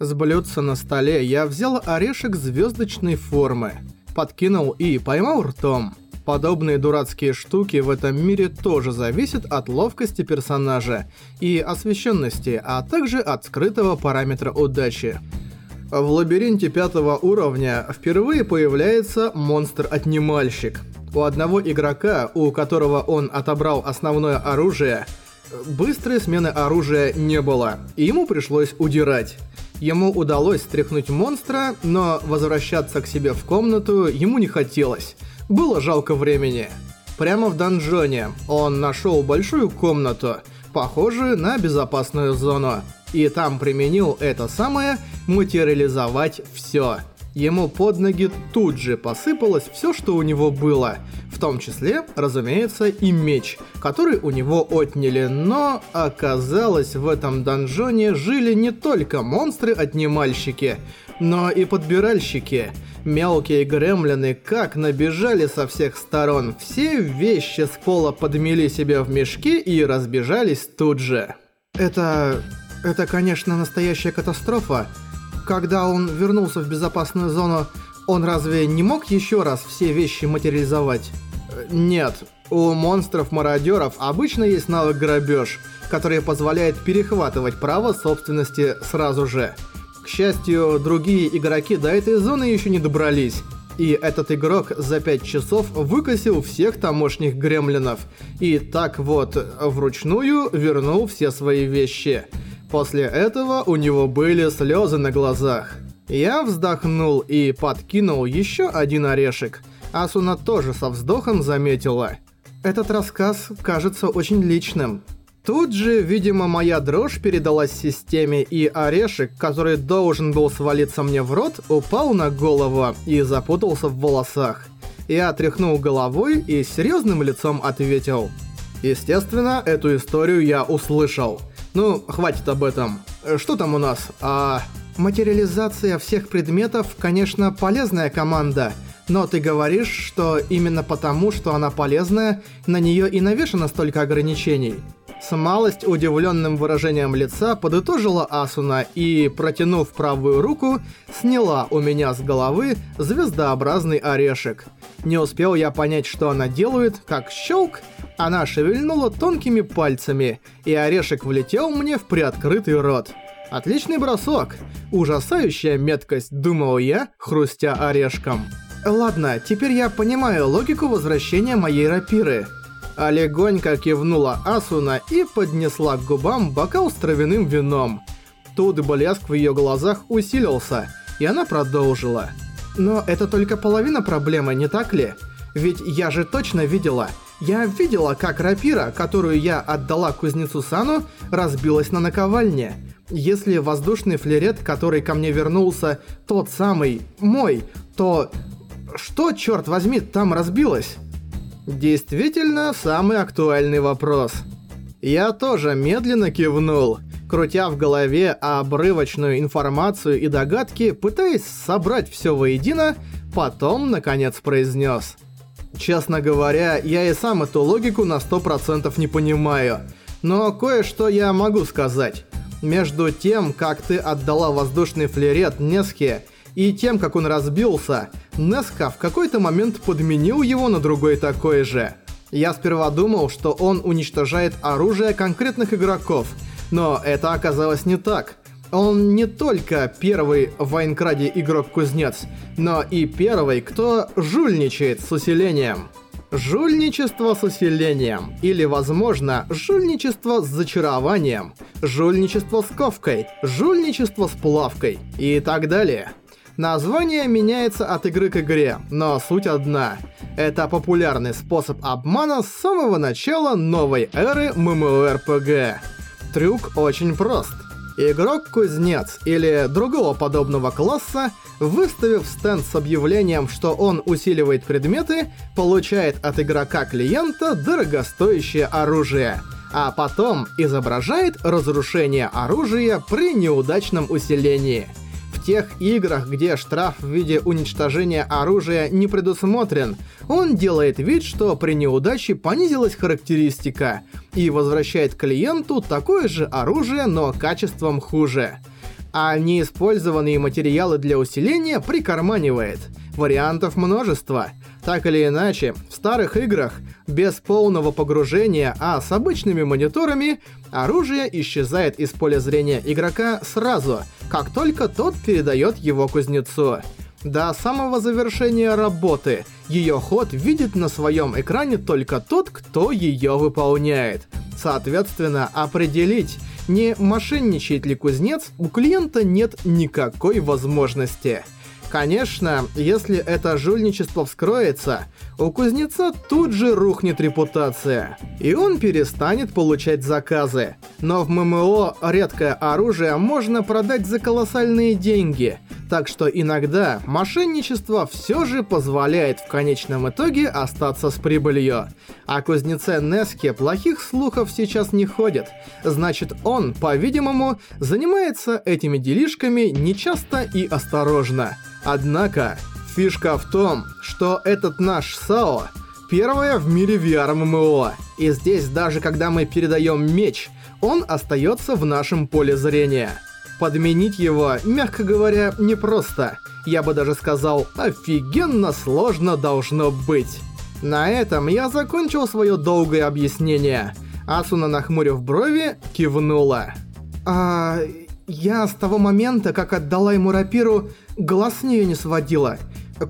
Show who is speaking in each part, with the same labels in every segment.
Speaker 1: С блюдца на столе я взял орешек звездочной формы, подкинул и поймал ртом. Подобные дурацкие штуки в этом мире тоже зависят от ловкости персонажа и освещенности, а также от скрытого параметра удачи. В лабиринте пятого уровня впервые появляется монстр-отнимальщик. У одного игрока, у которого он отобрал основное оружие, быстрой смены оружия не было, и ему пришлось удирать. Ему удалось стряхнуть монстра, но возвращаться к себе в комнату ему не хотелось. Было жалко времени. Прямо в донжоне он нашел большую комнату, похожую на безопасную зону. И там применил это самое «материализовать все». Ему под ноги тут же посыпалось все, что у него было, в том числе, разумеется, и меч, который у него отняли, но оказалось в этом донжоне жили не только монстры-отнимальщики, но и подбиральщики. Мелкие гремлины как набежали со всех сторон, все вещи с пола подмели себе в мешки и разбежались тут же. Это... это, конечно, настоящая катастрофа, когда он вернулся в безопасную зону, он разве не мог еще раз все вещи материализовать? Нет, у монстров-мародеров обычно есть навык грабеж, который позволяет перехватывать право собственности сразу же. К счастью, другие игроки до этой зоны еще не добрались. И этот игрок за 5 часов выкосил всех тамошних гремлинов. И так вот, вручную вернул все свои вещи. После этого у него были слезы на глазах. Я вздохнул и подкинул еще один орешек. Асуна тоже со вздохом заметила. Этот рассказ кажется очень личным. Тут же, видимо, моя дрожь передалась системе, и орешек, который должен был свалиться мне в рот, упал на голову и запутался в волосах. Я тряхнул головой и серьезным лицом ответил. Естественно, эту историю я услышал. Ну, хватит об этом. Что там у нас? А... Материализация всех предметов, конечно, полезная команда, но ты говоришь, что именно потому, что она полезная, на нее и навешано столько ограничений. С малость удивленным выражением лица подытожила Асуна и, протянув правую руку, сняла у меня с головы звездообразный орешек. Не успел я понять, что она делает, как щелк, она шевельнула тонкими пальцами, и орешек влетел мне в приоткрытый рот. Отличный бросок. Ужасающая меткость, думал я, хрустя орешком. Ладно, теперь я понимаю логику возвращения моей рапиры. А легонько кивнула Асуна и поднесла к губам бокал с травяным вином. Тут блеск в ее глазах усилился, и она продолжила. Но это только половина проблемы, не так ли? Ведь я же точно видела, я видела, как рапира, которую я отдала кузнецу Сану, разбилась на наковальне. Если воздушный флерет, который ко мне вернулся, тот самый, мой, то... Что, черт возьми, там разбилось? Действительно, самый актуальный вопрос. Я тоже медленно кивнул, крутя в голове обрывочную информацию и догадки, пытаясь собрать все воедино, потом, наконец, произнес – Честно говоря, я и сам эту логику на 100% не понимаю. Но кое-что я могу сказать. Между тем, как ты отдала воздушный флерет Неске, и тем, как он разбился, Неска в какой-то момент подменил его на другой такой же. Я сперва думал, что он уничтожает оружие конкретных игроков, но это оказалось не так. Он не только первый в Вайнкраде игрок-кузнец, но и первый, кто жульничает с усилением. Жульничество с усилением, или, возможно, жульничество с зачарованием, жульничество с ковкой, жульничество с плавкой и так далее. Название меняется от игры к игре, но суть одна. Это популярный способ обмана с самого начала новой эры MMORPG. Трюк очень прост – Игрок-кузнец или другого подобного класса, выставив стенд с объявлением, что он усиливает предметы, получает от игрока-клиента дорогостоящее оружие, а потом изображает разрушение оружия при неудачном усилении – тех играх, где штраф в виде уничтожения оружия не предусмотрен, он делает вид, что при неудаче понизилась характеристика и возвращает клиенту такое же оружие, но качеством хуже. а неиспользованные материалы для усиления прикарманивает. Вариантов множество. Так или иначе, в старых играх, без полного погружения, а с обычными мониторами, оружие исчезает из поля зрения игрока сразу, как только тот передает его кузнецу. До самого завершения работы ее ход видит на своем экране только тот, кто ее выполняет. Соответственно, определить, не мошенничает ли кузнец, у клиента нет никакой возможности. Конечно, если это жульничество вскроется, у кузнеца тут же рухнет репутация, и он перестанет получать заказы. Но в ММО редкое оружие можно продать за колоссальные деньги, так что иногда мошенничество все же позволяет в конечном итоге остаться с прибылью. О кузнеце Неске плохих слухов сейчас не ходит, значит он, по-видимому, занимается этими делишками нечасто и осторожно. Однако, фишка в том, что этот наш САО первая в мире VR-ММО. И здесь даже когда мы передаем меч, он остается в нашем поле зрения. Подменить его, мягко говоря, непросто. Я бы даже сказал, офигенно сложно должно быть. На этом я закончил свое долгое объяснение. Асуна, нахмурив брови, кивнула. А я с того момента, как отдала ему рапиру, глаз с нее не сводила.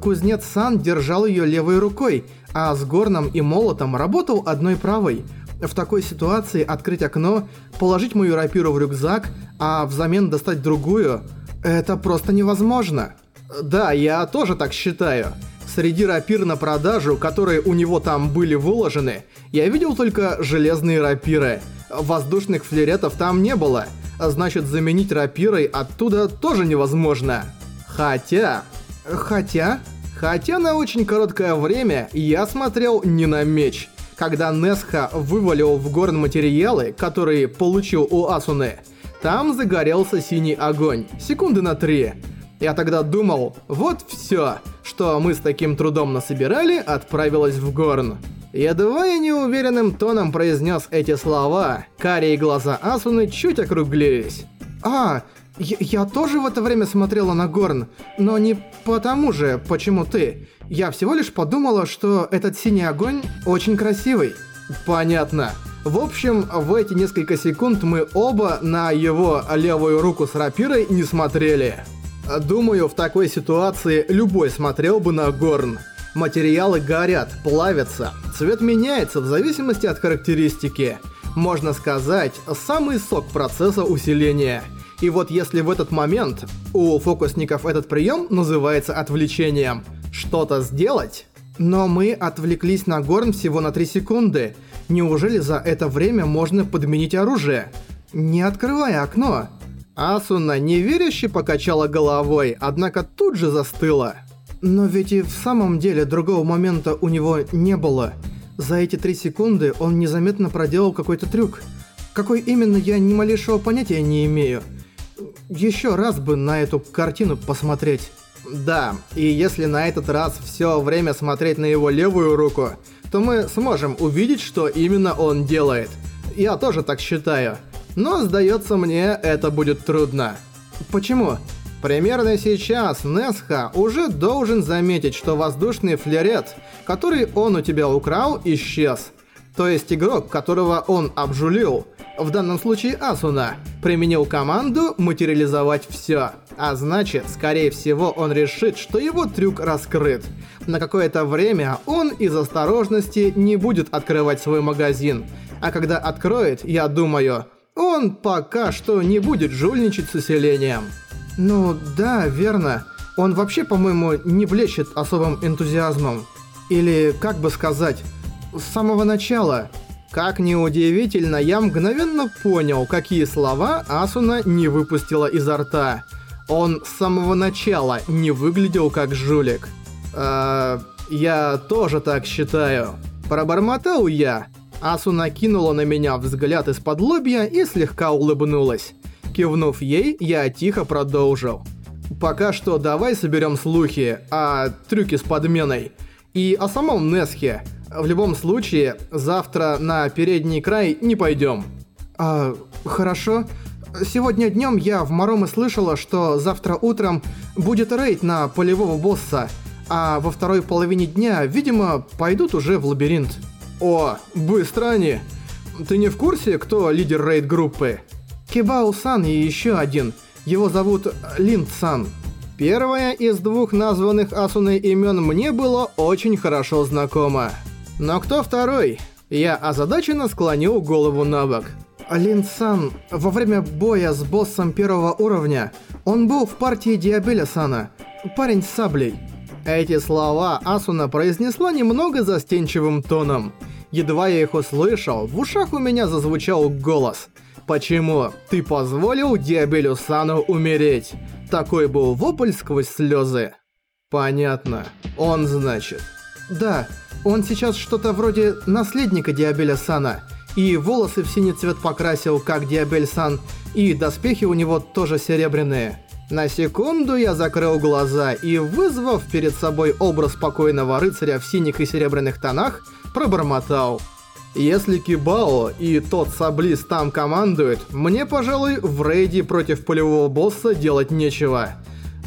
Speaker 1: Кузнец Сан держал ее левой рукой, а с горном и молотом работал одной правой. В такой ситуации открыть окно, положить мою рапиру в рюкзак, а взамен достать другую – это просто невозможно. Да, я тоже так считаю. Среди рапир на продажу, которые у него там были выложены, я видел только железные рапиры. Воздушных флеретов там не было – значит заменить рапирой оттуда тоже невозможно. Хотя... Хотя... Хотя на очень короткое время я смотрел не на меч. Когда Несха вывалил в горн материалы, которые получил у Асуны, там загорелся синий огонь, секунды на три. Я тогда думал, вот все, что мы с таким трудом насобирали, отправилось в горн. Едва неуверенным тоном произнес эти слова, карие глаза Асуны чуть округлились. «А, я, я тоже в это время смотрела на Горн, но не потому же, почему ты. Я всего лишь подумала, что этот синий огонь очень красивый». «Понятно». В общем, в эти несколько секунд мы оба на его левую руку с рапирой не смотрели. Думаю, в такой ситуации любой смотрел бы на Горн. Материалы горят, плавятся, цвет меняется в зависимости от характеристики. Можно сказать, самый сок процесса усиления. И вот если в этот момент у фокусников этот прием называется отвлечением, что-то сделать... Но мы отвлеклись на Горн всего на 3 секунды. Неужели за это время можно подменить оружие? Не открывая окно. Асуна неверяще покачала головой, однако тут же застыла. Но ведь и в самом деле другого момента у него не было. За эти три секунды он незаметно проделал какой-то трюк. Какой именно, я ни малейшего понятия не имею. Еще раз бы на эту картину посмотреть. Да, и если на этот раз все время смотреть на его левую руку, то мы сможем увидеть, что именно он делает. Я тоже так считаю. Но, сдается мне, это будет трудно. Почему? Примерно сейчас Несха уже должен заметить, что воздушный флерет, который он у тебя украл, исчез. То есть игрок, которого он обжулил, в данном случае Асуна, применил команду материализовать все. А значит, скорее всего, он решит, что его трюк раскрыт. На какое-то время он из осторожности не будет открывать свой магазин. А когда откроет, я думаю, он пока что не будет жульничать с усилением. Ну, да, верно. Он вообще, по-моему, не блещет особым энтузиазмом. Или, как бы сказать, с самого начала. Как ни удивительно, я мгновенно понял, какие слова Асуна не выпустила изо рта. Он с самого начала не выглядел как жулик. Э, я тоже так считаю. Пробормотал я. Асуна кинула на меня взгляд из-под лобья и слегка улыбнулась. Кивнув ей, я тихо продолжил. Пока что давай соберем слухи о трюке с подменой и о самом Несхе. В любом случае, завтра на передний край не пойдем. А, хорошо. Сегодня днем я в Моромы слышала, что завтра утром будет рейд на полевого босса, а во второй половине дня, видимо, пойдут уже в лабиринт. О, быстро они! Ты не в курсе, кто лидер рейд-группы? Кибао-сан и еще один. Его зовут Линд-сан. Первое из двух названных Асуной имен мне было очень хорошо знакомо. Но кто второй? Я озадаченно склонил голову на бок. Лин-сан, во время боя с боссом первого уровня, он был в партии Диабеля-сана, парень с саблей. Эти слова Асуна произнесла немного застенчивым тоном. Едва я их услышал, в ушах у меня зазвучал голос. «Почему ты позволил Диабелю Сану умереть?» Такой был вопль сквозь слезы. «Понятно. Он, значит...» «Да, он сейчас что-то вроде наследника Диабеля Сана, и волосы в синий цвет покрасил, как Диабель Сан, и доспехи у него тоже серебряные». На секунду я закрыл глаза и, вызвав перед собой образ спокойного рыцаря в синих и серебряных тонах, пробормотал. Если Кибао и тот Саблис там командуют, мне, пожалуй, в рейде против полевого босса делать нечего.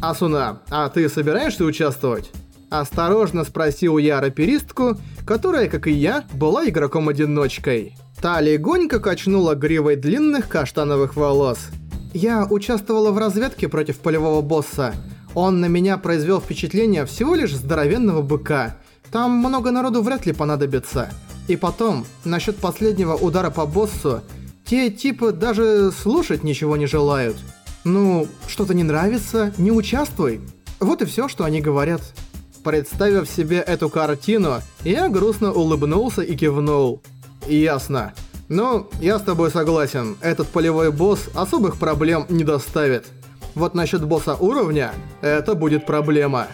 Speaker 1: Асуна, а ты собираешься участвовать? Осторожно спросил я раперистку, которая, как и я, была игроком-одиночкой. Та легонько качнула гривой длинных каштановых волос. Я участвовала в разведке против полевого босса. Он на меня произвел впечатление всего лишь здоровенного быка. Там много народу вряд ли понадобится. И потом, насчет последнего удара по боссу, те типы даже слушать ничего не желают. Ну, что-то не нравится, не участвуй. Вот и все, что они говорят. Представив себе эту картину, я грустно улыбнулся и кивнул. Ясно. Ну, я с тобой согласен, этот полевой босс особых проблем не доставит. Вот насчет босса уровня, это будет проблема.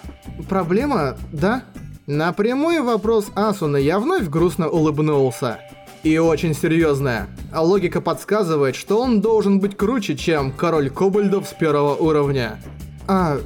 Speaker 1: Проблема, да? На прямой вопрос Асуна я вновь грустно улыбнулся. И очень серьезная. Логика подсказывает, что он должен быть круче, чем король кобальдов с первого уровня. А,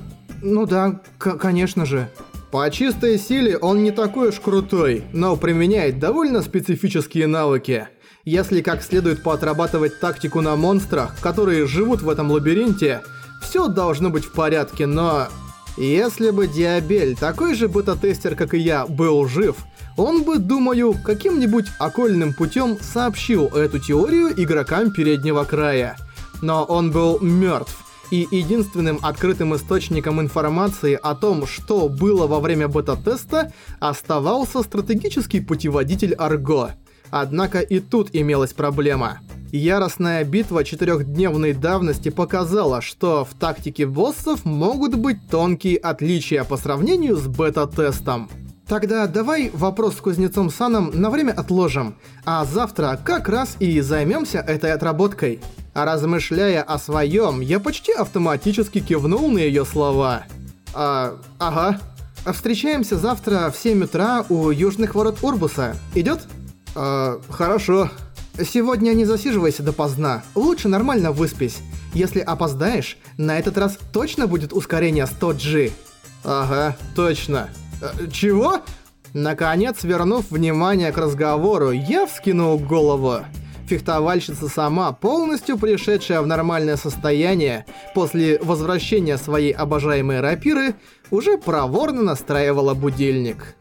Speaker 1: ну да, конечно же. По чистой силе он не такой уж крутой, но применяет довольно специфические навыки. Если как следует поотрабатывать тактику на монстрах, которые живут в этом лабиринте, все должно быть в порядке, но... Если бы Диабель, такой же бета-тестер, как и я, был жив, он бы, думаю, каким-нибудь окольным путем сообщил эту теорию игрокам переднего края. Но он был мертв, и единственным открытым источником информации о том, что было во время бета-теста, оставался стратегический путеводитель Арго – Однако и тут имелась проблема. Яростная битва четырехдневной давности показала, что в тактике боссов могут быть тонкие отличия по сравнению с бета-тестом. Тогда давай вопрос с кузнецом Саном на время отложим, а завтра как раз и займемся этой отработкой. А размышляя о своем, я почти автоматически кивнул на ее слова. А, ага. Встречаемся завтра в 7 утра у южных ворот Урбуса. Идет? «Э, хорошо. Сегодня не засиживайся допоздна. Лучше нормально выспись. Если опоздаешь, на этот раз точно будет ускорение 100G». «Ага, точно. Э, чего?» Наконец, вернув внимание к разговору, я вскинул голову. Фехтовальщица сама, полностью пришедшая в нормальное состояние после возвращения своей обожаемой рапиры, уже проворно настраивала будильник.